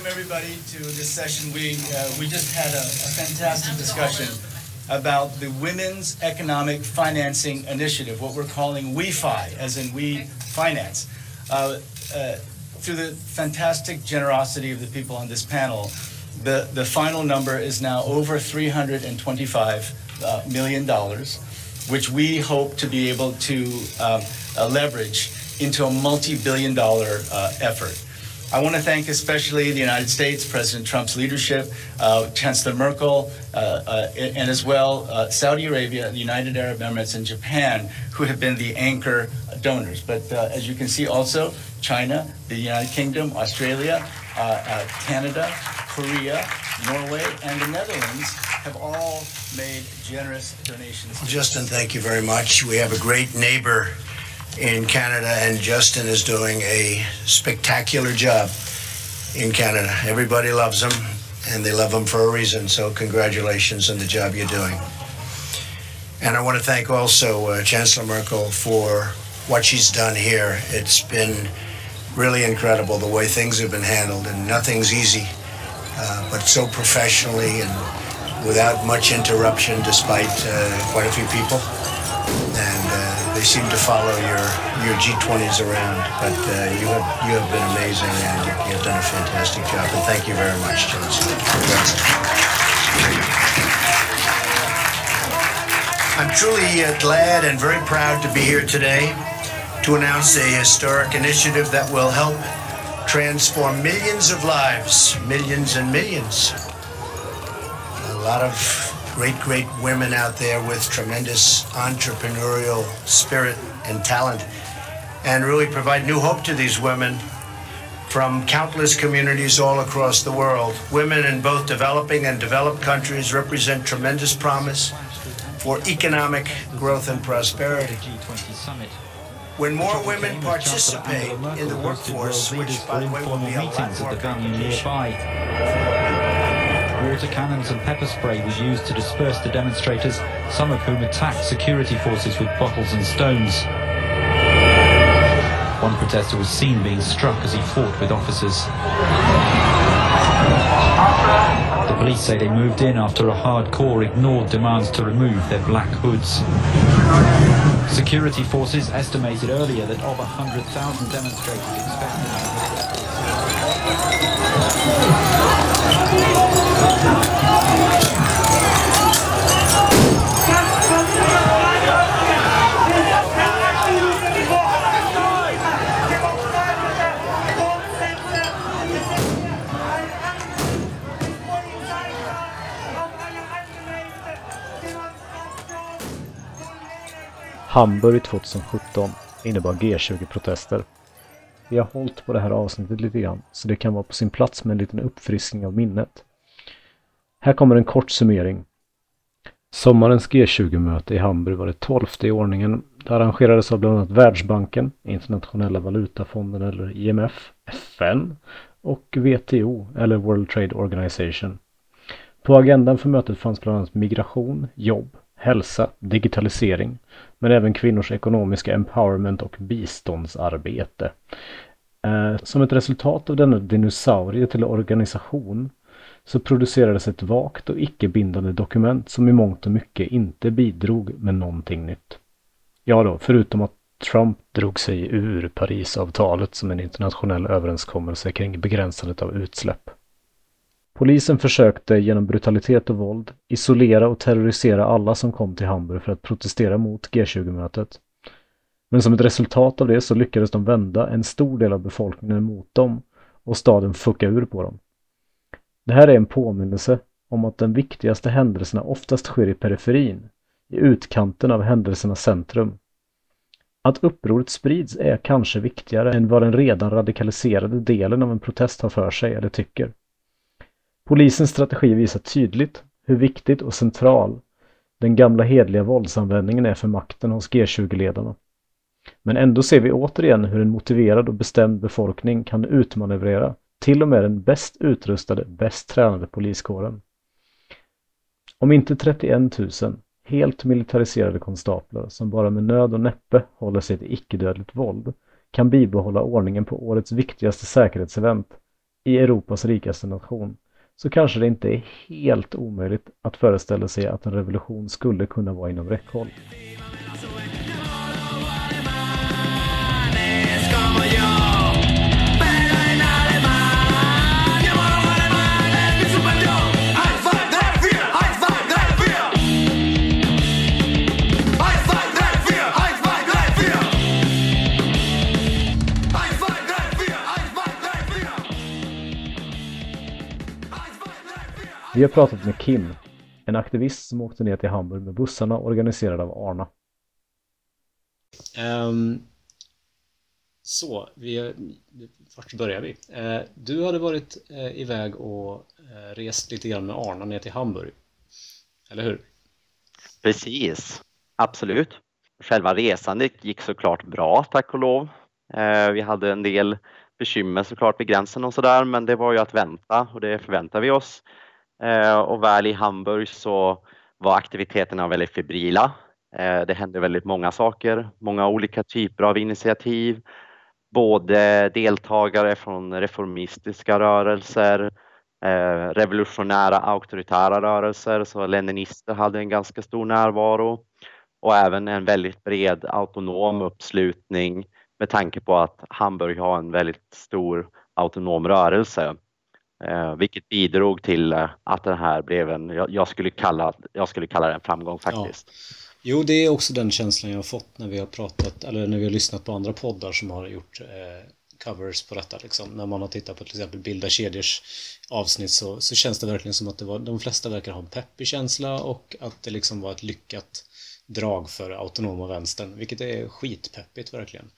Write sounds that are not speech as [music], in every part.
welcome everybody to this session. We uh, we just had a, a, fantastic discussion about the Women's Economic Financing Initiative, what we're calling WeFi, as in We Finance. Uh, uh, through the fantastic generosity of the people on this panel, the, the final number is now over $325 uh, million which we hope to be able to um, uh, leverage into a multi-billion dollar uh, effort. I want to thank especially the United States, President Trump's leadership, uh, Chancellor Merkel, uh, uh, and as well uh, Saudi Arabia, the United Arab Emirates, and Japan, who have been the anchor donors. But uh, as you can see also, China, the United Kingdom, Australia, uh, Canada, Korea, Norway, and the Netherlands have all made generous donations. Justin, thank you very much. We have a great neighbor in Canada, and Justin is doing a spectacular job in Canada. Everybody loves him, and they love him for a reason. So, congratulations on the job you're doing. And I want to thank also uh, Chancellor Merkel for what she's done here. It's been really incredible the way things have been handled, and nothing's easy, uh, but so professionally and without much interruption, despite uh, quite a few people. And they seem to follow your your G20s around. But uh, you have you have been amazing, and you, have done a fantastic job. And thank you very much, Johnson. I'm truly uh, glad and very proud to be here today to announce a historic initiative that will help transform millions of lives, millions and millions. A lot of great, great women out there with tremendous entrepreneurial spirit and talent, and really provide new hope to these women from countless communities all across the world. Women in both developing and developed countries represent tremendous promise for economic growth and prosperity. When more women participate in the workforce, which by the way will be a lot more Water cannons and pepper spray was used to disperse the demonstrators, some of whom attacked security forces with bottles and stones. One protester was seen being struck as he fought with officers. The police say they moved in after a hardcore ignored demands to remove their black hoods. Security forces estimated earlier that of 100,000 demonstrators expected... Hamburg 2017 innebar G20-protester. Vi har hållit på det här avsnittet lite grann, så det kan vara på sin plats med en liten uppfriskning av minnet. Här kommer en kort summering. Sommarens G20-möte i Hamburg var det tolfte i ordningen. Det arrangerades av bland annat Världsbanken, Internationella valutafonden eller IMF, FN och WTO eller World Trade Organization. På agendan för mötet fanns bland annat migration, jobb, hälsa, digitalisering, men även kvinnors ekonomiska empowerment och biståndsarbete. Eh, som ett resultat av denna dinosaurie till organisation så producerades ett vagt och icke-bindande dokument som i mångt och mycket inte bidrog med någonting nytt. Ja då, förutom att Trump drog sig ur Parisavtalet som en internationell överenskommelse kring begränsandet av utsläpp. Polisen försökte genom brutalitet och våld isolera och terrorisera alla som kom till Hamburg för att protestera mot G20-mötet. Men som ett resultat av det så lyckades de vända en stor del av befolkningen mot dem och staden fucka ur på dem. Det här är en påminnelse om att de viktigaste händelserna oftast sker i periferin, i utkanten av händelsernas centrum. Att upproret sprids är kanske viktigare än vad den redan radikaliserade delen av en protest har för sig eller tycker. Polisens strategi visar tydligt hur viktigt och central den gamla hedliga våldsanvändningen är för makten hos G20-ledarna. Men ändå ser vi återigen hur en motiverad och bestämd befolkning kan utmanövrera till och med den bäst utrustade, bäst tränade poliskåren. Om inte 31 000 helt militariserade konstaplar som bara med nöd och näppe håller sig till icke-dödligt våld kan bibehålla ordningen på årets viktigaste säkerhetsevent i Europas rikaste nation så kanske det inte är helt omöjligt att föreställa sig att en revolution skulle kunna vara inom räckhåll. Vi har pratat med Kim, en aktivist som åkte ner till Hamburg med bussarna organiserade av Arna. Um, så, vi, vart börjar vi? Uh, du hade varit uh, iväg och uh, rest lite grann med Arna ner till Hamburg. Eller hur? Precis, absolut. Själva resandet gick såklart bra, tack och lov. Vi hade en del bekymmer såklart vid gränsen och sådär, men det var ju att vänta och det förväntar vi oss. Eh, och väl i Hamburg så var aktiviteterna väldigt febrila. Eh, det hände väldigt många saker, många olika typer av initiativ. Både deltagare från reformistiska rörelser, eh, revolutionära auktoritära rörelser, så leninister hade en ganska stor närvaro och även en väldigt bred autonom uppslutning med tanke på att Hamburg har en väldigt stor autonom rörelse. Eh, vilket bidrog till eh, att den här blev en, jag, jag, skulle kalla, jag skulle kalla det en framgång faktiskt. Ja. Jo, det är också den känslan jag har fått när vi har pratat, eller när vi har lyssnat på andra poddar som har gjort eh, covers på detta. Liksom. När man har tittat på till exempel Bilda kedjors avsnitt så, så känns det verkligen som att det var, de flesta verkar ha en peppig känsla och att det liksom var ett lyckat drag för autonoma vänstern, vilket är skitpeppigt verkligen.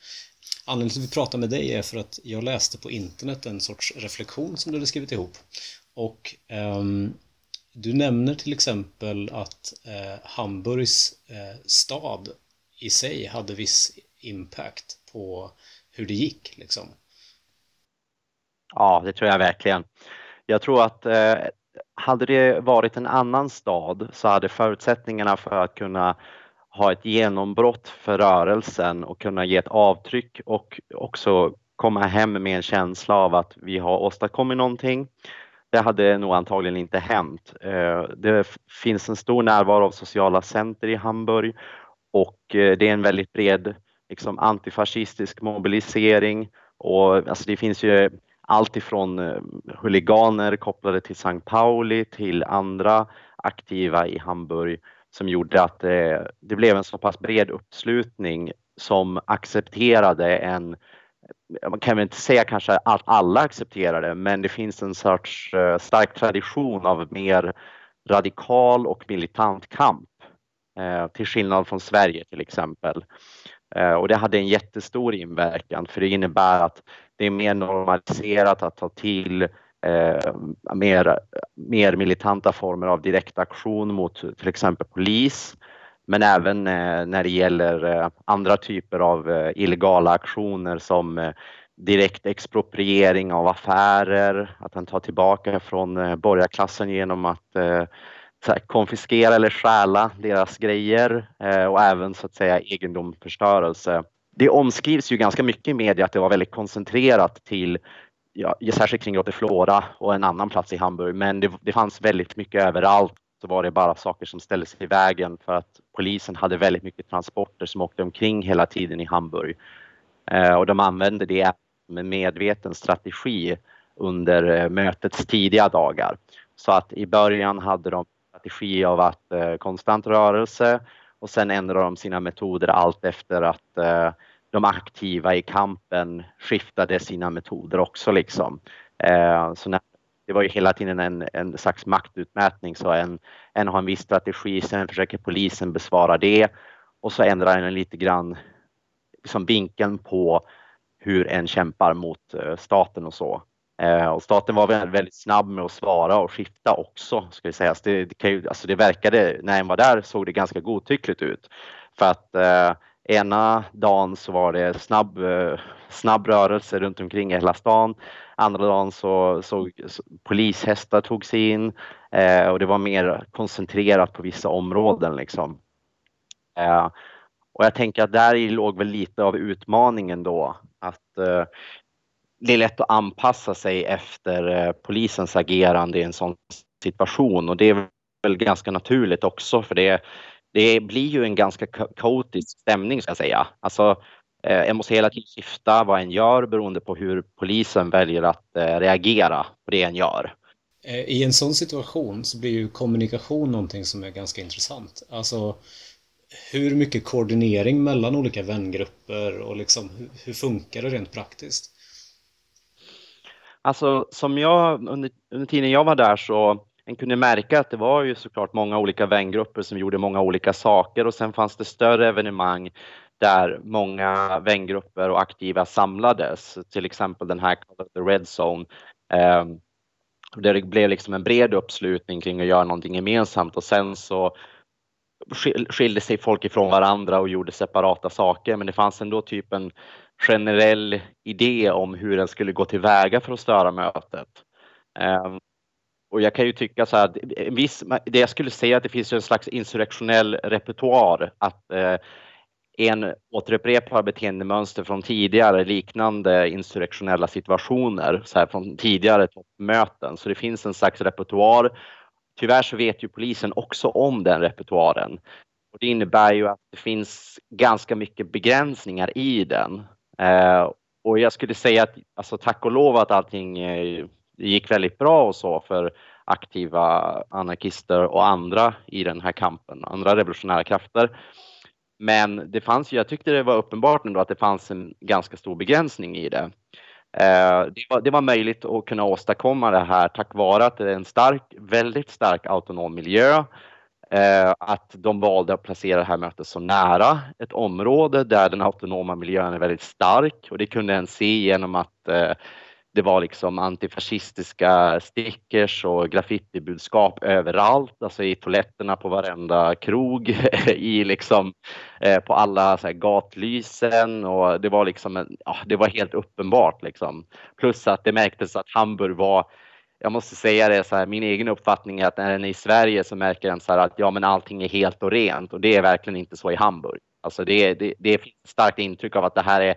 Anledningen till att vi pratar med dig är för att jag läste på internet en sorts reflektion som du hade skrivit ihop. Och um, du nämner till exempel att eh, Hamburgs eh, stad i sig hade viss impact på hur det gick. Liksom. Ja, det tror jag verkligen. Jag tror att eh, hade det varit en annan stad så hade förutsättningarna för att kunna ha ett genombrott för rörelsen och kunna ge ett avtryck och också komma hem med en känsla av att vi har åstadkommit någonting. Det hade nog antagligen inte hänt. Eh, det finns en stor närvaro av sociala center i Hamburg och eh, det är en väldigt bred liksom, antifascistisk mobilisering och alltså, det finns ju allt ifrån eh, huliganer kopplade till Sankt Pauli till andra aktiva i Hamburg som gjorde att det, det blev en så pass bred uppslutning som accepterade en man kan väl inte säga kanske att alla accepterar det, men det finns en sorts eh, stark tradition av mer radikal och militant kamp. Eh, till skillnad från Sverige till exempel. Eh, och det hade en jättestor inverkan för det innebär att det är mer normaliserat att ta till eh, mer, mer militanta former av direktaktion mot till exempel polis. Men även eh, när det gäller eh, andra typer av eh, illegala aktioner som eh, direkt expropriering av affärer, att han tar tillbaka från eh, borgarklassen genom att eh, konfiskera eller stjäla deras grejer och även så att säga egendomsförstörelse. Det omskrivs ju ganska mycket i media att det var väldigt koncentrerat till ja, särskilt kring Flora och en annan plats i Hamburg, men det, det fanns väldigt mycket överallt så var det bara saker som ställde sig i vägen för att polisen hade väldigt mycket transporter som åkte omkring hela tiden i Hamburg. Eh, och de använde det som en medveten strategi under eh, mötets tidiga dagar. Så att i början hade de strategi av att eh, konstant rörelse och sen ändrade de sina metoder allt efter att eh, de aktiva i kampen skiftade sina metoder också liksom. Eh, så när, det var ju hela tiden en, en slags maktutmätning så en, en har en viss strategi, sen försöker polisen besvara det och så ändrar den lite grann liksom vinkeln på hur en kämpar mot eh, staten och så. Eh, och staten var väldigt, väldigt snabb med att svara och skifta också, ska jag säga. Så det, det, ju, alltså det verkade, när en var där såg det ganska godtyckligt ut. För att eh, Ena dagen så var det snabb, eh, snabb rörelse runt omkring i hela stan. Andra dagen så såg polishästar togs in eh, och det var mer koncentrerat på vissa områden liksom. Eh, och jag tänker att där låg väl lite av utmaningen då att eh, det är lätt att anpassa sig efter eh, polisens agerande i en sån situation och det är väl ganska naturligt också för det, det blir ju en ganska kaotisk stämning ska jag säga. Alltså, eh, en måste hela tiden skifta vad en gör beroende på hur polisen väljer att eh, reagera på det en gör. I en sån situation så blir ju kommunikation någonting som är ganska intressant. Alltså hur mycket koordinering mellan olika vängrupper och liksom hur funkar det rent praktiskt? Alltså som jag under, under tiden jag var där så en kunde märka att det var ju såklart många olika vängrupper som gjorde många olika saker och sen fanns det större evenemang där många vängrupper och aktiva samlades, till exempel den här The Red Zone. Eh, där det blev liksom en bred uppslutning kring att göra någonting gemensamt och sen så skilde sig folk ifrån varandra och gjorde separata saker men det fanns ändå typ en generell idé om hur den skulle gå tillväga för att störa mötet. Ehm, och jag kan ju tycka så här, viss, det jag skulle säga att det finns en slags insurrektionell repertoar att eh, en återupprepar beteendemönster från tidigare liknande insurrektionella situationer, så här från tidigare toppmöten. Så det finns en slags repertoar. Tyvärr så vet ju polisen också om den repertoaren. Och det innebär ju att det finns ganska mycket begränsningar i den. Eh, och jag skulle säga att alltså, tack och lov att allting eh, det gick väldigt bra och så för aktiva anarkister och andra i den här kampen, andra revolutionära krafter. Men det fanns ju, jag tyckte det var uppenbart ändå att det fanns en ganska stor begränsning i det. Eh, det var, det var möjligt att kunna åstadkomma det här tack vare att det är en stark, väldigt stark autonom miljö eh, att de valde att placera det här mötet så nära ett område där den autonoma miljön är väldigt stark och det kunde en se genom att eh, det var liksom antifascistiska stickers och graffitibudskap överallt, alltså i toaletterna på varenda krog, [laughs] i liksom eh, på alla så här, gatlysen och det var liksom, ja, det var helt uppenbart liksom. Plus att det märktes att Hamburg var jag måste säga det så här, min egen uppfattning är att när den är i Sverige så märker den så här att ja, men allting är helt och rent och det är verkligen inte så i Hamburg. Alltså det, det, det finns ett starkt intryck av att det här är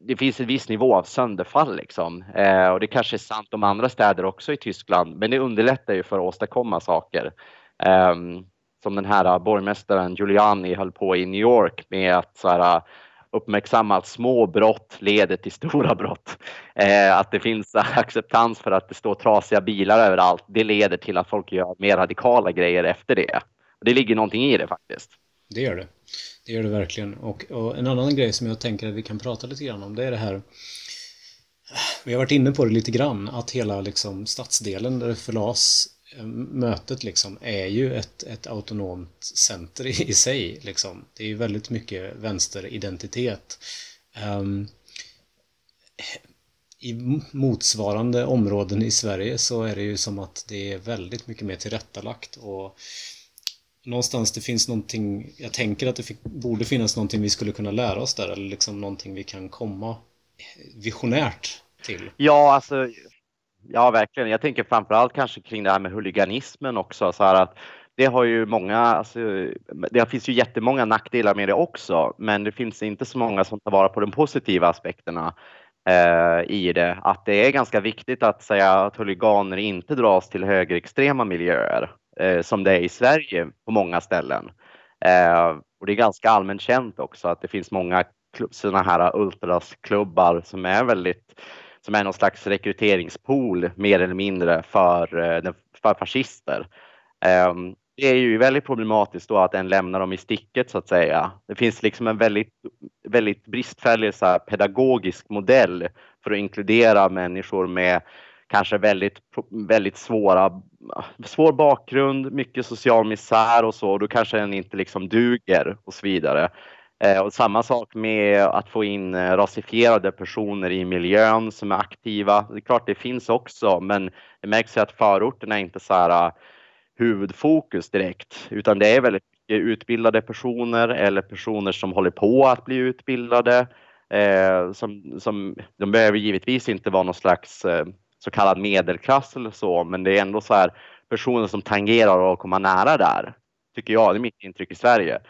det finns en viss nivå av sönderfall liksom. Eh, och det kanske är sant om andra städer också i Tyskland, men det underlättar ju för att åstadkomma saker. Eh, som den här eh, borgmästaren Giuliani höll på i New York med att så här, eh, uppmärksamma att små brott leder till stora brott. Eh, att det finns eh, acceptans för att det står trasiga bilar överallt. Det leder till att folk gör mer radikala grejer efter det. Det ligger någonting i det faktiskt. Det gör det. Det gör det verkligen. Och, och en annan grej som jag tänker att vi kan prata lite grann om det är det här vi har varit inne på det lite grann, att hela liksom, stadsdelen där det förlas eh, mötet liksom är ju ett, ett autonomt center i, i sig. Liksom. Det är ju väldigt mycket vänsteridentitet. Um, I motsvarande områden i Sverige så är det ju som att det är väldigt mycket mer tillrättalagt och någonstans det finns någonting, jag tänker att det fick, borde finnas någonting vi skulle kunna lära oss där eller liksom någonting vi kan komma visionärt till. Ja, alltså Ja, verkligen. Jag tänker framförallt kanske kring det här med huliganismen också. Så här att det har ju många, alltså, det finns ju jättemånga nackdelar med det också, men det finns inte så många som tar vara på de positiva aspekterna eh, i det. Att det är ganska viktigt att säga att huliganer inte dras till högerextrema miljöer eh, som det är i Sverige på många ställen. Eh, och det är ganska allmänt känt också att det finns många sådana här ultrasklubbar som är väldigt som är någon slags rekryteringspool mer eller mindre för, eh, för fascister. Eh, det är ju väldigt problematiskt då att en lämnar dem i sticket så att säga. Det finns liksom en väldigt, väldigt bristfällig så här, pedagogisk modell för att inkludera människor med kanske väldigt, väldigt svåra, svår bakgrund, mycket social misär och så. Då kanske den inte liksom duger och så vidare. Eh, och samma sak med att få in eh, rasifierade personer i miljön som är aktiva. Det är klart det finns också, men det märks att förorterna är inte så här eh, huvudfokus direkt, utan det är väldigt mycket utbildade personer eller personer som håller på att bli utbildade. Eh, som, som, de behöver givetvis inte vara någon slags eh, så kallad medelklass eller så, men det är ändå så här personer som tangerar att komma nära där, tycker jag. Det är mitt intryck i Sverige.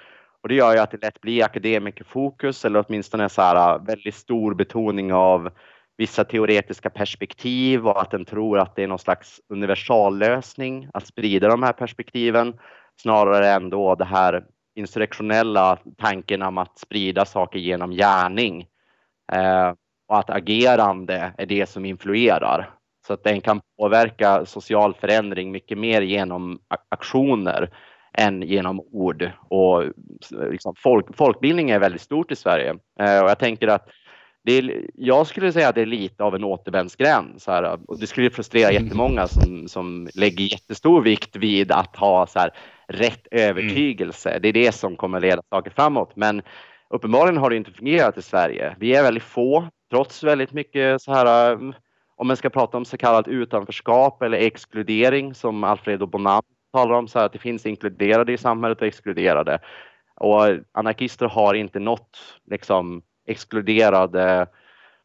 Och det gör ju att det lätt blir akademikerfokus eller åtminstone så här äh, väldigt stor betoning av vissa teoretiska perspektiv och att den tror att det är någon slags universallösning att sprida de här perspektiven snarare än då det här insurrektionella tanken om att sprida saker genom gärning eh, och att agerande är det som influerar. Så att den kan påverka social förändring mycket mer genom aktioner än genom ord. Och liksom folk, folkbildning är väldigt stort i Sverige. Eh, och jag tänker att det är, jag skulle säga att det är lite av en återvändsgränd. Så här, och det skulle frustrera jättemånga som, som lägger jättestor vikt vid att ha så här, rätt övertygelse. Mm. Det är det som kommer leda saker framåt. Men uppenbarligen har det inte fungerat i Sverige. Vi är väldigt få, trots väldigt mycket så här, om man ska prata om så kallat utanförskap eller exkludering som Alfredo Bonam talar om, så här, att det finns inkluderade i samhället och exkluderade. Och anarkister har inte nått liksom, exkluderade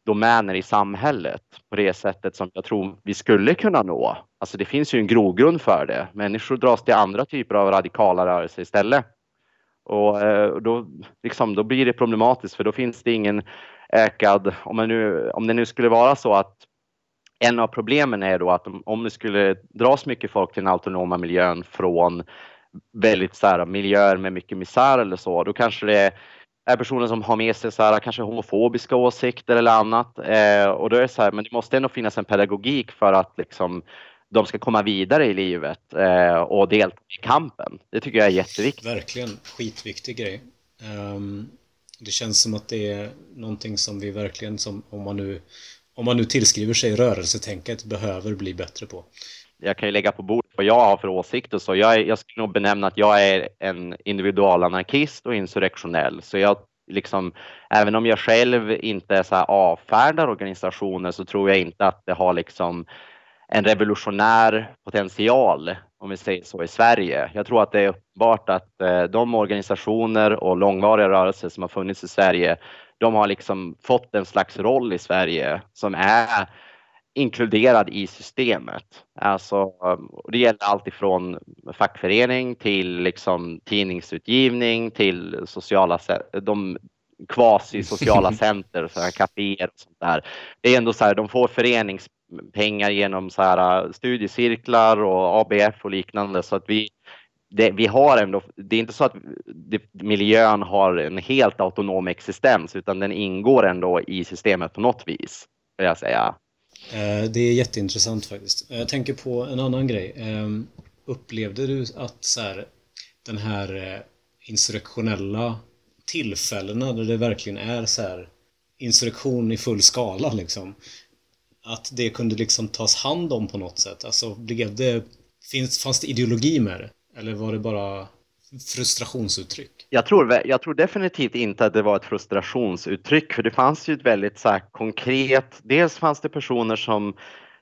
domäner i samhället på det sättet som jag tror vi skulle kunna nå. Alltså det finns ju en grogrund för det. Människor dras till andra typer av radikala rörelser istället. Och eh, då, liksom, då blir det problematiskt för då finns det ingen ökad, om, nu, om det nu skulle vara så att en av problemen är då att om det skulle dras mycket folk till den autonoma miljön från väldigt så här, miljöer med mycket misär eller så, då kanske det är personer som har med sig så här, kanske homofobiska åsikter eller annat. Eh, och då är det så här, men det måste ändå finnas en pedagogik för att liksom, de ska komma vidare i livet eh, och delta i kampen. Det tycker jag är jätteviktigt. Verkligen skitviktig grej. Um, det känns som att det är någonting som vi verkligen, som, om, man nu, om man nu tillskriver sig rörelsetänket, behöver bli bättre på. Jag kan ju lägga på bordet vad jag har för åsikter. Så jag, är, jag skulle nog benämna att jag är en individualanarkist och insurrektionell. Så jag liksom, även om jag själv inte så här avfärdar organisationer så tror jag inte att det har liksom en revolutionär potential, om vi säger så, i Sverige. Jag tror att det är uppenbart att eh, de organisationer och långvariga rörelser som har funnits i Sverige, de har liksom fått en slags roll i Sverige som är inkluderad i systemet. Alltså, det gäller allt ifrån fackförening till liksom tidningsutgivning till sociala, de quasi-sociala [laughs] center, kaféer och sånt där. Det är ändå så här, de får pengar genom så här, äh, studiecirklar och ABF och liknande så att vi det, vi har ändå, det är inte så att det, miljön har en helt autonom existens utan den ingår ändå i systemet på något vis, vill jag säga. Eh, det är jätteintressant faktiskt. Eh, jag tänker på en annan grej. Ehm, upplevde du att så här, den här eh, insurrektionella tillfällena där det verkligen är så här insurrektion i full skala liksom. Att det kunde liksom tas hand om på något sätt. Alltså blev det, finns, fanns det ideologi med det? Eller var det bara frustrationsuttryck? Jag tror, jag tror definitivt inte att det var ett frustrationsuttryck för det fanns ju ett väldigt så konkret, dels fanns det personer som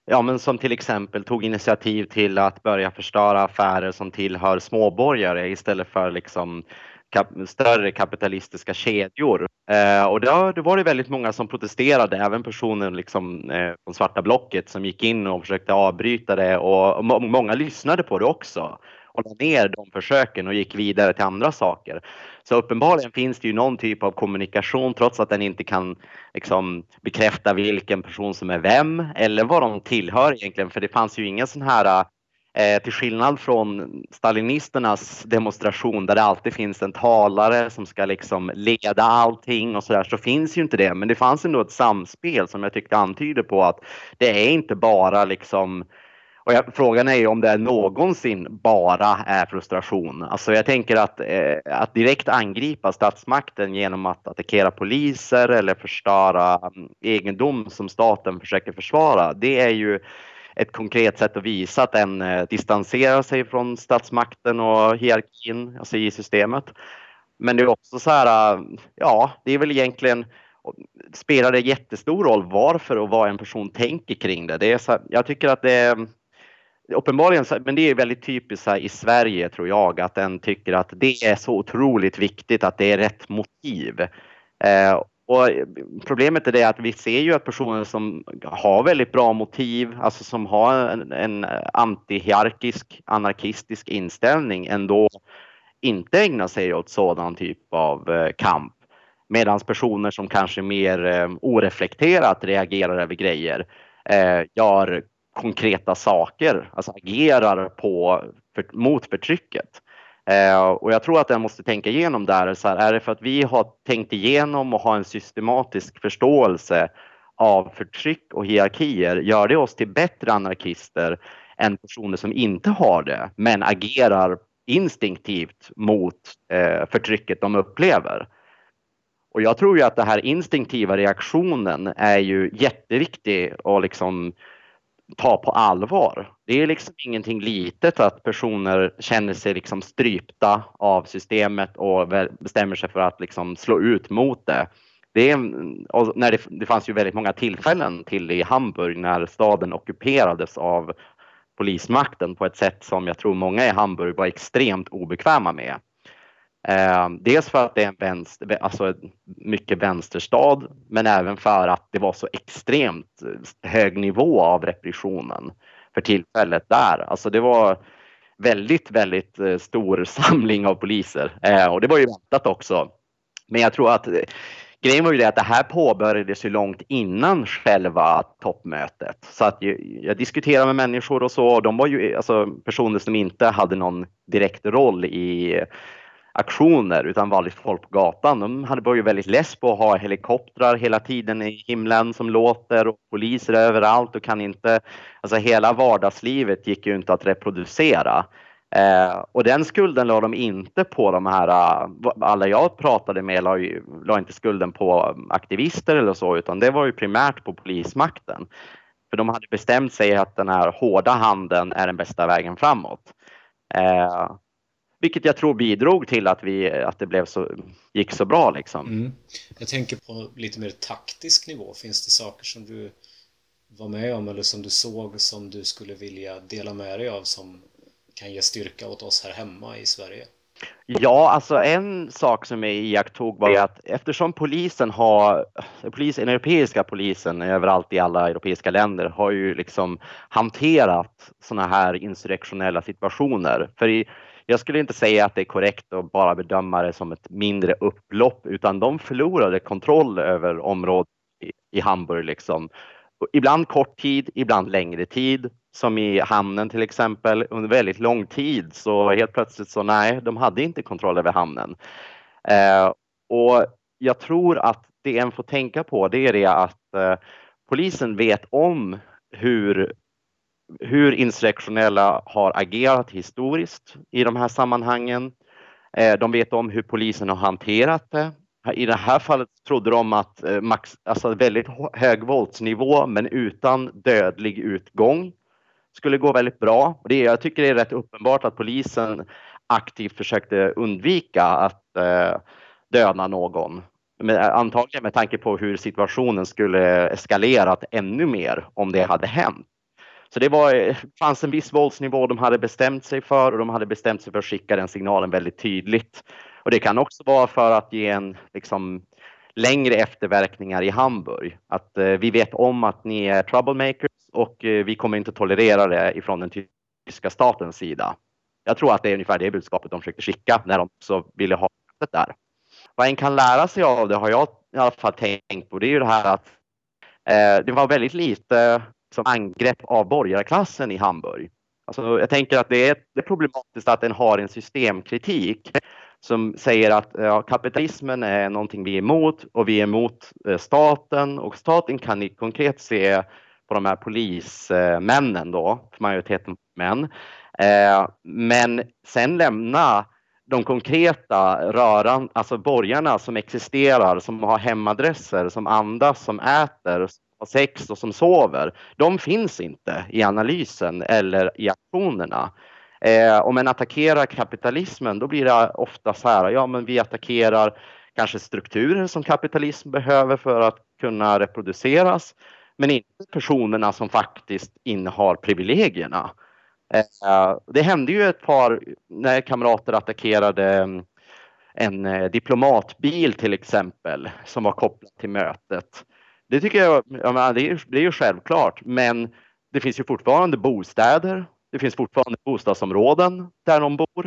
Ja, men som till exempel tog initiativ till att börja förstöra affärer som tillhör småborgare istället för liksom kap större kapitalistiska kedjor. Eh, och då, då var det väldigt många som protesterade, även personer liksom, eh, från svarta blocket som gick in och försökte avbryta det och, och många lyssnade på det också och la ner de försöken och gick vidare till andra saker. Så uppenbarligen finns det ju någon typ av kommunikation trots att den inte kan liksom, bekräfta vilken person som är vem eller vad de tillhör egentligen. För det fanns ju inga sån här Eh, till skillnad från stalinisternas demonstration där det alltid finns en talare som ska liksom leda allting och sådär så finns ju inte det. Men det fanns ändå ett samspel som jag tyckte antyder på att det är inte bara liksom och jag, frågan är ju om det någonsin bara är frustration. Alltså jag tänker att, eh, att direkt angripa statsmakten genom att attackera poliser eller förstöra mm, egendom som staten försöker försvara. Det är ju ett konkret sätt att visa att den eh, distanserar sig från statsmakten och hierarkin, alltså i systemet. Men det är också så här, eh, ja, det är väl egentligen spelar det jättestor roll varför och vad en person tänker kring det. det är så, jag tycker att det är uppenbarligen, men det är väldigt typiskt i Sverige tror jag, att den tycker att det är så otroligt viktigt att det är rätt motiv. Eh, och eh, problemet är det att vi ser ju att personer som har väldigt bra motiv, alltså som har en, en antihierarkisk, anarkistisk inställning ändå inte ägnar sig åt sådan typ av eh, kamp. Medan personer som kanske mer eh, oreflekterat reagerar över grejer eh, gör konkreta saker, alltså agerar på, för, mot förtrycket. Eh, och jag tror att jag måste tänka igenom där, så här, är det för att vi har tänkt igenom och har en systematisk förståelse av förtryck och hierarkier, gör det oss till bättre anarkister än personer som inte har det, men agerar instinktivt mot eh, förtrycket de upplever. Och jag tror ju att den här instinktiva reaktionen är ju jätteviktig och liksom ta på allvar. Det är liksom ingenting litet att personer känner sig liksom strypta av systemet och bestämmer sig för att liksom slå ut mot det. Det, är, när det, det fanns ju väldigt många tillfällen till det i Hamburg när staden ockuperades av polismakten på ett sätt som jag tror många i Hamburg var extremt obekväma med. Eh, dels för att det är en vänster, alltså mycket vänsterstad, men även för att det var så extremt hög nivå av repressionen för tillfället där. Alltså det var väldigt, väldigt eh, stor [laughs] samling av poliser eh, och det var ju väntat också. Men jag tror att eh, grejen var ju det att det här påbörjades ju långt innan själva toppmötet. Så att jag, jag diskuterade med människor och så, och de var ju eh, alltså personer som inte hade någon direkt roll i aktioner utan vanligt folk på gatan. De hade var ju väldigt less på att ha helikoptrar hela tiden i himlen som låter och poliser överallt och kan inte, alltså hela vardagslivet gick ju inte att reproducera. Eh, och den skulden la de inte på de här, eh, alla jag pratade med la, ju, la inte skulden på aktivister eller så, utan det var ju primärt på polismakten. För de hade bestämt sig att den här hårda handen är den bästa vägen framåt. Eh, vilket jag tror bidrog till att, vi, att det blev så, gick så bra. Liksom. Mm. Jag tänker på lite mer taktisk nivå. Finns det saker som du var med om eller som du såg som du skulle vilja dela med dig av som kan ge styrka åt oss här hemma i Sverige? Ja, alltså en sak som jag iakttog var att eftersom polisen har, polisen, den europeiska polisen överallt i alla europeiska länder har ju liksom hanterat sådana här insurrektionella situationer. För i, jag skulle inte säga att det är korrekt att bara bedöma det som ett mindre upplopp, utan de förlorade kontroll över området i, i Hamburg. Liksom. Ibland kort tid, ibland längre tid. Som i hamnen till exempel, under väldigt lång tid så helt plötsligt så nej, de hade inte kontroll över hamnen. Eh, och jag tror att det en får tänka på det är det att eh, polisen vet om hur hur insurrektionella har agerat historiskt i de här sammanhangen. Eh, de vet om hur polisen har hanterat det. I det här fallet trodde de att eh, max, alltså väldigt hög våldsnivå men utan dödlig utgång skulle gå väldigt bra. Och det, jag tycker det är rätt uppenbart att polisen aktivt försökte undvika att eh, döda någon. Men eh, antagligen med tanke på hur situationen skulle eskalerat ännu mer om det hade hänt. Så det var, eh, fanns en viss våldsnivå de hade bestämt sig för och de hade bestämt sig för att skicka den signalen väldigt tydligt. Och det kan också vara för att ge en liksom, längre efterverkningar i Hamburg. Att eh, vi vet om att ni är troublemakers och eh, vi kommer inte tolerera det ifrån den tyska statens sida. Jag tror att det är ungefär det budskapet de försökte skicka när de så ville ha det där. Vad en kan lära sig av det har jag i alla fall tänkt på, det är ju det här att eh, det var väldigt lite som angrepp av borgarklassen i Hamburg. Alltså, jag tänker att det är, det är problematiskt att den har en systemkritik som säger att ja, kapitalismen är någonting vi är emot och vi är emot eh, staten och staten kan ni konkret se på de här polismännen då, majoriteten män. Eh, men sen lämna de konkreta röran, alltså borgarna som existerar, som har hemadresser, som andas, som äter, har sex och som sover, de finns inte i analysen eller i aktionerna. Eh, om man attackerar kapitalismen, då blir det ofta så här, ja men vi attackerar kanske strukturer som kapitalism behöver för att kunna reproduceras, men inte personerna som faktiskt innehar privilegierna. Eh, det hände ju ett par när kamrater attackerade mm, en eh, diplomatbil till exempel som var kopplad till mötet. Det tycker jag, menar, det, är ju självklart, men det finns ju fortfarande bostäder. Det finns fortfarande bostadsområden där de bor.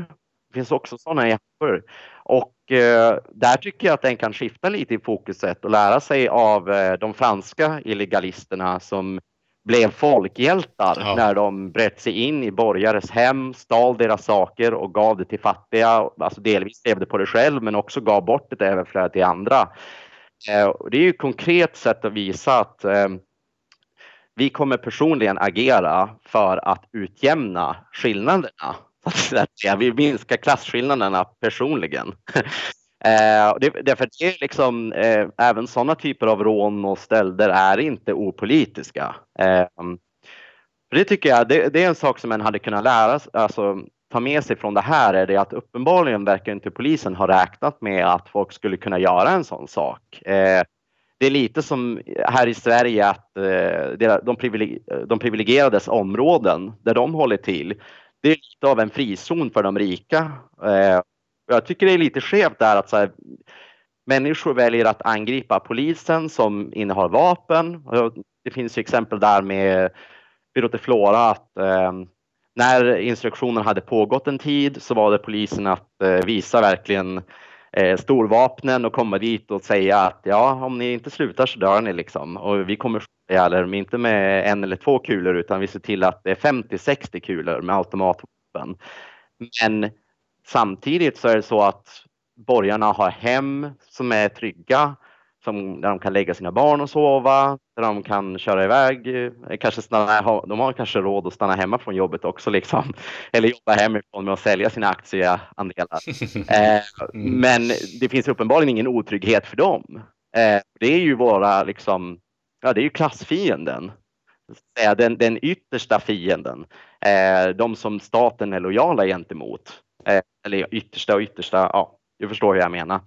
Det finns också sådana Hamburg. Och eh, där tycker jag att den kan skifta lite i fokuset och lära sig av eh, de franska illegalisterna som blev folkhjältar Ja. när de bröt sig in i borgares hem, stal deras saker och gav det till fattiga. Alltså delvis levde på det själv men också gav bort det även flera till andra. Eh, och det är ju ett konkret sätt att visa att eh, vi kommer personligen agera för att utjämna skillnaderna. [laughs] Vi minskar klasskillnaderna personligen. [laughs] Eh, det, därför att det är liksom, eh, även sådana typer av rån och stölder är inte opolitiska. Eh, det tycker jag, det, det är en sak som man hade kunnat lära sig, alltså ta med sig från det här är det att uppenbarligen verkar inte polisen ha räknat med att folk skulle kunna göra en sån sak. Eh, det är lite som här i Sverige att eh, de, privileg- de privilegierades områden där de håller till, det är lite av en frizon för de rika. Eh, jag tycker det är lite skevt där att så här, människor väljer att angripa polisen som innehar vapen. Det finns ju exempel där med Byråte Flora att eh, när instruktionen hade pågått en tid så var det polisen att eh, visa verkligen eh, storvapnen och komma dit och säga att ja, om ni inte slutar så dör ni liksom. Och vi kommer skjuta ihjäl er, men inte med en eller två kulor utan vi ser till att det är 50-60 kulor med automatvapen. Men samtidigt så är det så att borgarna har hem som är trygga, som, där de kan lägga sina barn och sova, där de kan köra iväg, eh, kanske stanna, de har kanske råd att stanna hemma från jobbet också liksom, [laughs] eller jobba hemifrån med att sälja sina aktieandelar. [laughs] Eh, men det finns uppenbarligen ingen otrygghet för dem. Eh, det är ju våra, liksom, ja det är ju klassfienden. Den, den yttersta fienden. Eh, de som staten är lojala gentemot. Eller yttersta och yttersta, ja, du förstår hur jag menar.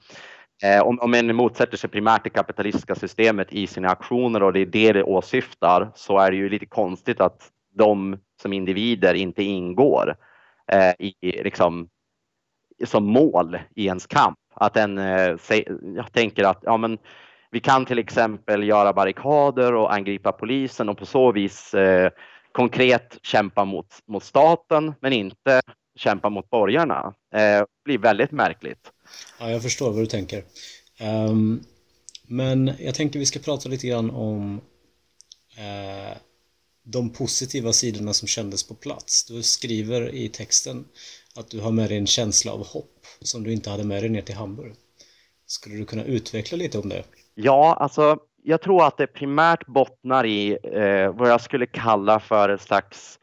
Eh, om, om en motsätter sig primärt det kapitalistiska systemet i sina aktioner och det är det det åsyftar så är det ju lite konstigt att de som individer inte ingår eh, i liksom som mål i ens kamp. Att en, eh, jag tänker att ja, men vi kan till exempel göra barrikader och angripa polisen och på så vis eh, konkret kämpa mot, mot staten men inte kämpa mot borgarna. Eh, det blir väldigt märkligt. Ja, jag förstår vad du tänker. Um, men jag tänker vi ska prata lite grann om uh, de positiva sidorna som kändes på plats. Du skriver i texten att du har med dig en känsla av hopp som du inte hade med dig ner till Hamburg. Skulle du kunna utveckla lite om det? Ja, alltså jag tror att det primärt bottnar i eh, vad jag skulle kalla för ett slags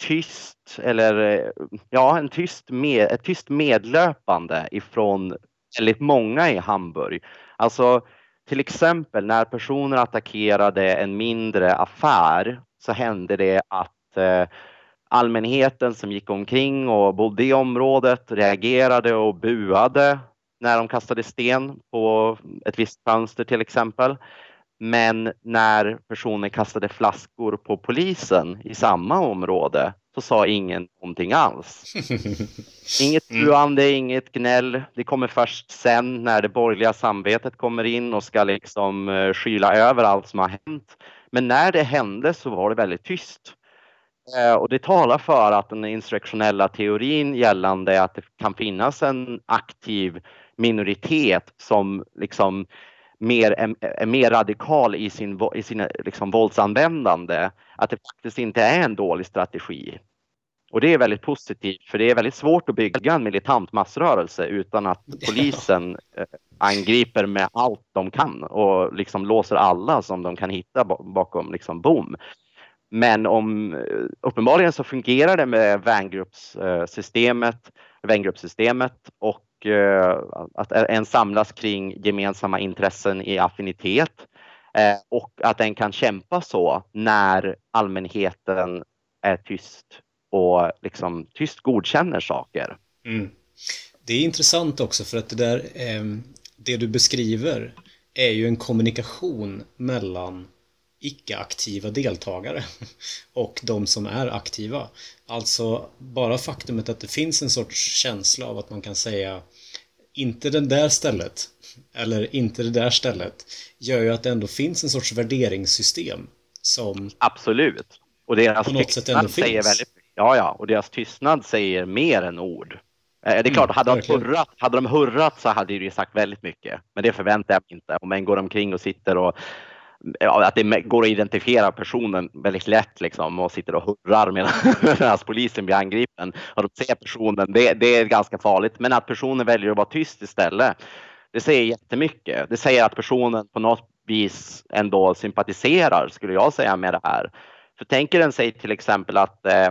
tyst eller eh, ja, en tyst med, ett tyst medlöpande ifrån väldigt många i Hamburg. Alltså till exempel när personer attackerade en mindre affär så hände det att eh, allmänheten som gick omkring och bodde i området reagerade och buade när de kastade sten på ett visst fönster till exempel. Men när personer kastade flaskor på polisen i samma område så sa ingen någonting alls. [laughs] Inget buande, inget gnäll. Det kommer först sen när det borgerliga samvetet kommer in och ska liksom eh, skyla över allt som har hänt. Men när det hände så var det väldigt tyst. Eh, Och det talar för att den insurrektionella teorin gällande att det kan finnas en aktiv minoritet som liksom mer, är, är mer radikal i sin, i sina liksom våldsanvändande, att det faktiskt inte är en dålig strategi. Och det är väldigt positivt för det är väldigt svårt att bygga en militant massrörelse utan att [laughs] polisen eh, angriper med allt de kan och liksom låser alla som de kan hitta ba- bakom liksom bom. Men om, eh, uppenbarligen så fungerar det med vängruppssystemet, vängruppssystemet och Eh, att en samlas kring gemensamma intressen i affinitet eh, och att den kan kämpa så när allmänheten är tyst och liksom tyst godkänner saker. Mm. Det är intressant också för att det där eh, det du beskriver är ju en kommunikation mellan icke-aktiva deltagare [laughs] och de som är aktiva. Alltså bara faktumet att det finns en sorts känsla av att man kan säga inte det där stället [laughs] eller inte det där stället gör ju att det ändå finns en sorts värderingssystem som Absolut. Och deras På något sätt ändå säger finns. väldigt Ja, ja, och deras tystnad säger mer än ord. Eh, Det är Mm, klart, hade de, hurrat, hade de hurrat så hade de ju sagt väldigt mycket. Men det förväntar jag mig inte. Om en går omkring och sitter och att det går att identifiera personen väldigt lätt liksom och sitter och hurrar medan, [laughs] medan polisen blir angripen och de ser personen. Det, det är ganska farligt. Men att personen väljer att vara tyst istället, det säger jättemycket. Det säger att personen på något vis ändå sympatiserar, skulle jag säga, med det här. För tänker den sig till exempel att eh,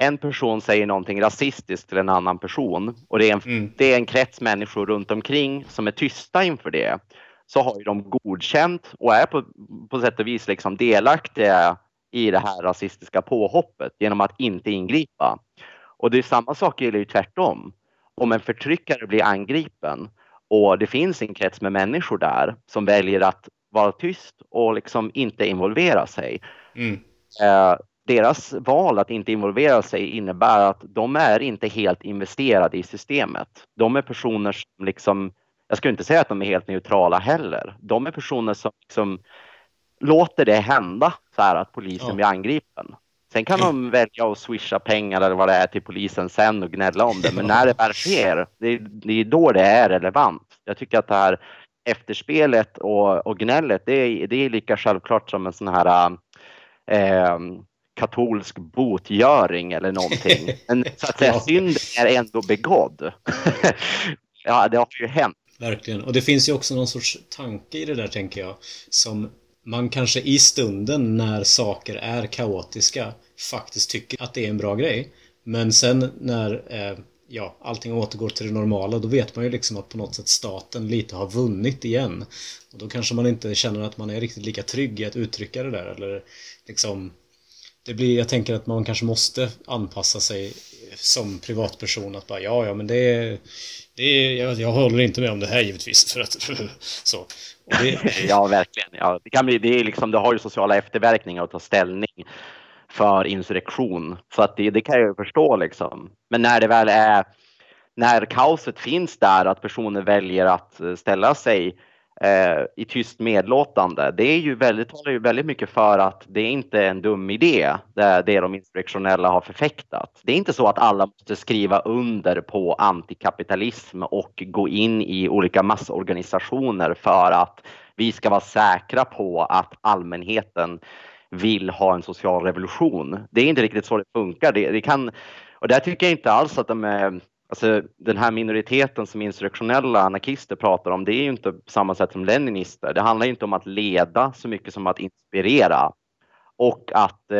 en person säger någonting rasistiskt till en annan person och det är en, Mm. det är en krets människor runt omkring som är tysta inför det så har ju de godkänt och är på, på sätt och vis liksom delaktiga i det här rasistiska påhoppet genom att inte ingripa. Och det är samma sak gäller ju tvärtom. Om en förtryckare blir angripen och det finns en krets med människor där som väljer att vara tyst och liksom inte involvera sig. Mm. Eh, deras val att inte involvera sig innebär att de är inte helt investerade i systemet. De är personer som liksom, jag skulle inte säga att de är helt neutrala heller. De är personer som liksom låter det hända så här att polisen Ja. blir angripen. Sen kan de välja att swisha pengar eller vad det är till polisen sen och gnälla om det. Men när det väl sker, det är, det är då det är relevant. Jag tycker att det här efterspelet och, och gnället, det är, det är lika självklart som en sån här eh, katolsk botgöring eller någonting. [laughs] Men så att säga, synden är ändå begådd. [laughs] ja, det har ju hänt. Verkligen. Och det finns ju också någon sorts tanke i det där, tänker jag. Som man kanske i stunden när saker är kaotiska faktiskt tycker att det är en bra grej. Men sen när eh, ja, allting återgår till det normala, då vet man ju liksom att på något sätt staten lite har vunnit igen. Och då kanske man inte känner att man är riktigt lika trygg i att uttrycka det där. Eller liksom, det blir, jag tänker att man kanske måste anpassa sig som privatperson. Att bara, ja, ja, men det är, det är jag, alltså, jag håller inte med om det här givetvis. För att, [laughs] så. Och det, [laughs] Ja, verkligen. Ja, det, kan bli, det, är liksom, det har ju sociala efterverkningar att ta ställning för insurrektion. Så att det, det kan jag ju förstå liksom. Men när det väl är, när kaoset finns där, att personer väljer att eh, ställa sig eh, i tyst medlåtande, det är ju väldigt, talar ju väldigt mycket för att det är inte en dum idé, det, det de insurrektionella har förfäktat. Det är inte så att alla måste skriva under på antikapitalism och gå in i olika massorganisationer för att vi ska vara säkra på att allmänheten vill ha en social revolution. Det är inte riktigt så det funkar. Det, det kan, och där tycker jag inte alls att de är, alltså den här minoriteten som insurrektionella anarkister pratar om, det är ju inte på samma sätt som leninister. Det handlar inte om att leda så mycket som att inspirera och att eh,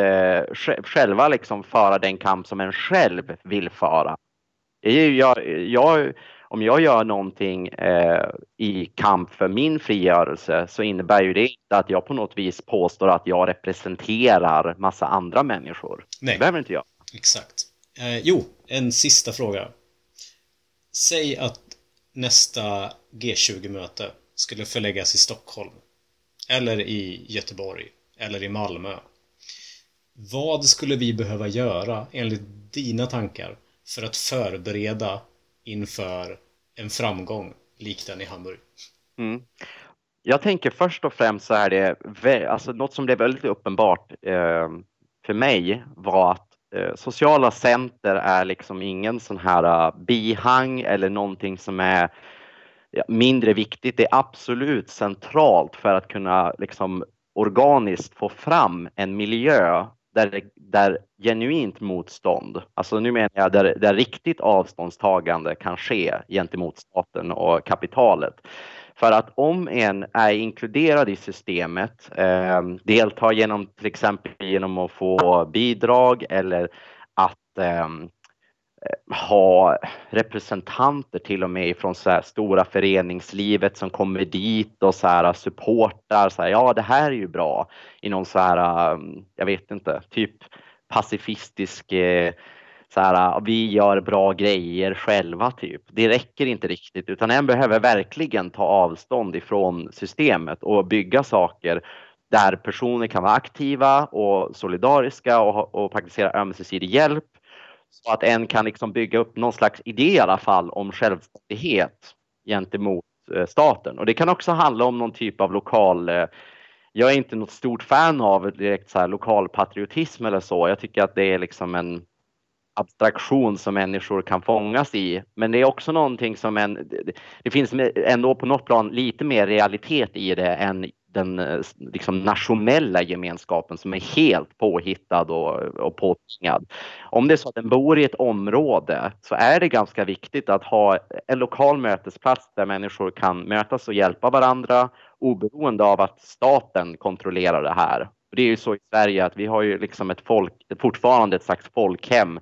sj- själva liksom föra den kamp som en själv vill föra. Ju Jag, jag, om jag gör någonting eh, i kamp för min frigörelse så innebär ju det inte att jag på något vis påstår att jag representerar massa andra människor. Nej. Det behöver inte jag. Exakt. Eh, jo, en sista fråga. Säg att nästa G20-möte skulle förläggas i Stockholm. Eller i Göteborg. Eller i Malmö. Vad skulle vi behöva göra, enligt dina tankar, för att förbereda inför en framgång lik den i Hamburg? Mm. Jag tänker först och främst så är det, alltså något som blev väldigt uppenbart eh, för mig var att Eh, sociala center är liksom ingen sån här eh, bihang eller någonting som är ja, mindre viktigt. Det är absolut centralt för att kunna liksom organiskt få fram en miljö där, där genuint motstånd, alltså nu menar jag där, där riktigt avståndstagande kan ske gentemot staten och kapitalet. För att om en är inkluderad i systemet, eh, deltar genom till exempel genom att få bidrag eller att eh, ha representanter till och med ifrån så här stora föreningslivet som kommer dit och så här supportar så här, ja det här är ju bra. I någon så här, ehm, jag vet inte, typ pacifistisk eh, så här, ah, vi gör bra grejer själva typ. Det räcker inte riktigt utan en behöver verkligen ta avstånd ifrån systemet och bygga saker där personer kan vara aktiva och solidariska och, och praktisera ömsesidig hjälp så att en kan liksom bygga upp någon slags idé i alla fall om självständighet gentemot eh, staten. Och det kan också handla om någon typ av lokal eh, jag är inte något stort fan av direkt så här lokalpatriotism eller så. Jag tycker att det är liksom en abstraktion som människor kan fångas i. Men det är också någonting som en, det, finns ändå på något plan lite mer realitet i det än den eh, liksom, nationella gemenskapen som är helt påhittad och, och påtvingad. Om det är så att den bor i ett område så är det ganska viktigt att ha en lokal mötesplats där människor kan mötas och hjälpa varandra oberoende av att staten kontrollerar det här. Det är ju så i Sverige att vi har ju liksom ett folk, fortfarande ett slags folkhem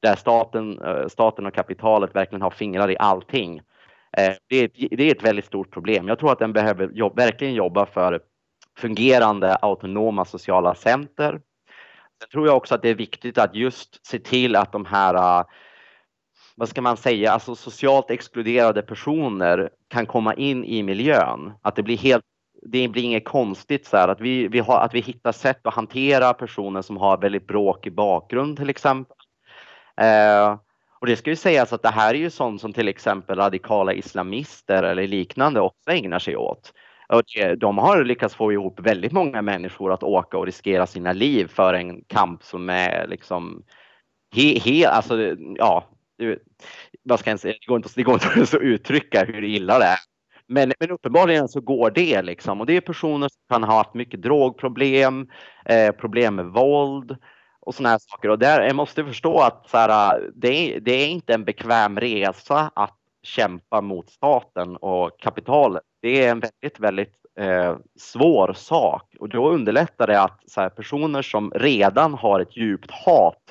där staten, eh, staten och kapitalet verkligen har fingrar i allting. Eh, det är, ett, det är ett väldigt stort problem. Jag tror att den behöver jobb, verkligen jobba för fungerande autonoma sociala center. Sen tror jag också att det är viktigt att just se till att de här eh, vad ska man säga, alltså socialt exkluderade personer kan komma in i miljön. Att det blir helt det blir inget konstigt så här, att vi, vi har, att vi hittar sätt att hantera personer som har väldigt bråkig bakgrund till exempel. Eh, och det ska ju sägas att det här är ju sånt som till exempel radikala islamister eller liknande också ägnar sig åt. Och de har lyckats få ihop väldigt många människor att åka och riskera sina liv för en kamp som är liksom he, he, alltså, ja, vad ska jag säga, det går inte, det går inte att uttrycka hur illa det är. Men, men uppenbarligen så går det liksom och det är personer som kan ha haft mycket drogproblem, eh, problem med våld och sådana här saker. Och där, jag måste förstå att så här, det, är, det är inte en bekväm resa att kämpa mot staten och kapitalet. Det är en väldigt, väldigt eh, svår sak och då underlättar det att så här, personer som redan har ett djupt hat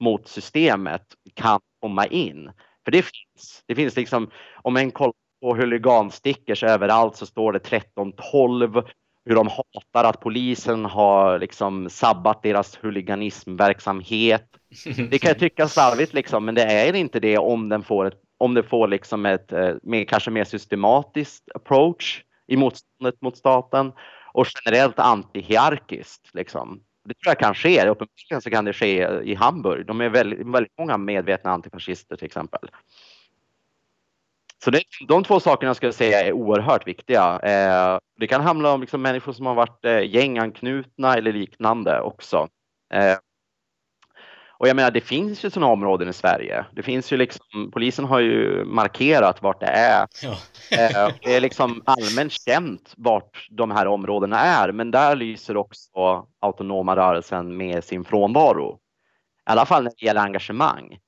mot systemet kan komma in. För det finns. Det finns liksom, om en kollar på huliganstickers överallt så står det 1312 hur de hatar att polisen har liksom sabbat deras huliganismverksamhet. Det kan jag tycka slarvigt liksom, men det är inte det om den får ett, om det får liksom ett eh, mer, kanske mer systematiskt approach i motståndet mot staten och generellt antihierarkiskt liksom. Det tror jag kan ske. Uppenbarligen så kan det ske i Hamburg. De är väldigt, väldigt många medvetna antifascister till exempel. Så det, de två sakerna ska jag säga är oerhört viktiga. Eh, det kan handla om liksom människor som har varit eh, gänganknutna eller liknande också. Eh, och jag menar, det finns ju sådana områden i Sverige. Det finns ju liksom, polisen har ju markerat vart det är. Ja. eh, det är liksom allmänt känt vart de här områdena är, men där lyser också autonoma rörelsen med sin frånvaro. I alla fall när det gäller engagemang.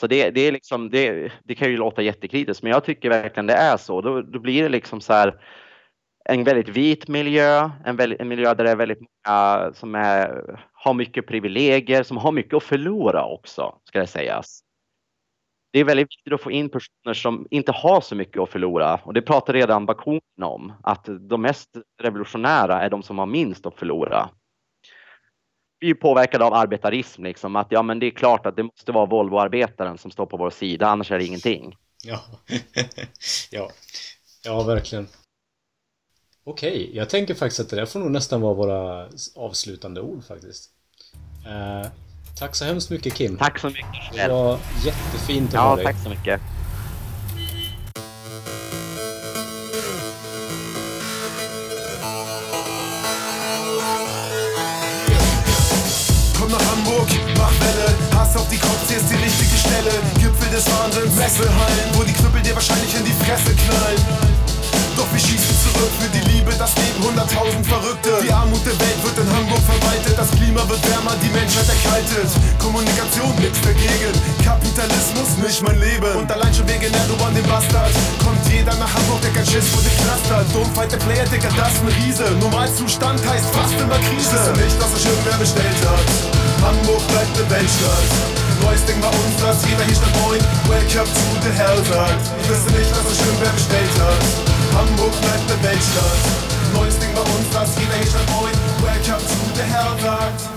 Så det, det, är liksom, det, det kan ju låta jättekritiskt, men jag tycker verkligen det är så. Då, då blir det liksom så här en väldigt vit miljö, en, väldigt, en miljö där det är väldigt många som är, har mycket privilegier, som har mycket att förlora också, ska det sägas. Det är väldigt viktigt att få in personer som inte har så mycket att förlora och det pratar redan Bakunin om, att de mest revolutionära är de som har minst att förlora vi är påverkade av arbetarism, liksom, att ja, men det är klart att det måste vara Volvoarbetaren som står på vår sida, annars är det ingenting. Ja, [laughs] ja. ja verkligen. Okej, okay. jag tänker faktiskt att det där får nog nästan vara våra avslutande ord faktiskt. Eh, tack så hemskt mycket Kim. Tack så mycket. Det var jättefint att ja, ha dig. Ja, tack så mycket. Stelle. Gipfel des Wahnsinns, Messehallen, wo die Knüppel dir wahrscheinlich in die Fresse knallen. Doch wir schießen zurück für die Liebe, das Leben, hunderttausend Verrückte. Die Armut der Welt wird in Hamburg verwaltet, das Klima wird wärmer, die Menschheit erkaltet. Kommunikation nichts dagegen, Kapitalismus nicht mein Leben. Und allein schon wegen Erdogan dem Bastard kommt jeder nach Hamburg, der kein Schiss vor dem Cluster. Dummfight der Player, Digga, das ist ein Riese. Normalzustand heißt fast immer Krise. Ich wisse nicht, dass es irgendwer bestellt hat. Hamburg bleibt eine Weltstadt neues Ding bei uns, dass jeder hier schnell Moin. Welcome to the Hell sagt. Ich wüsste nicht, was so schön wer bestellt hat. Hamburg bleibt eine Weltstadt. Neues Ding bei uns, dass jeder hier schnell Moin. Welcome to the Hell sagt.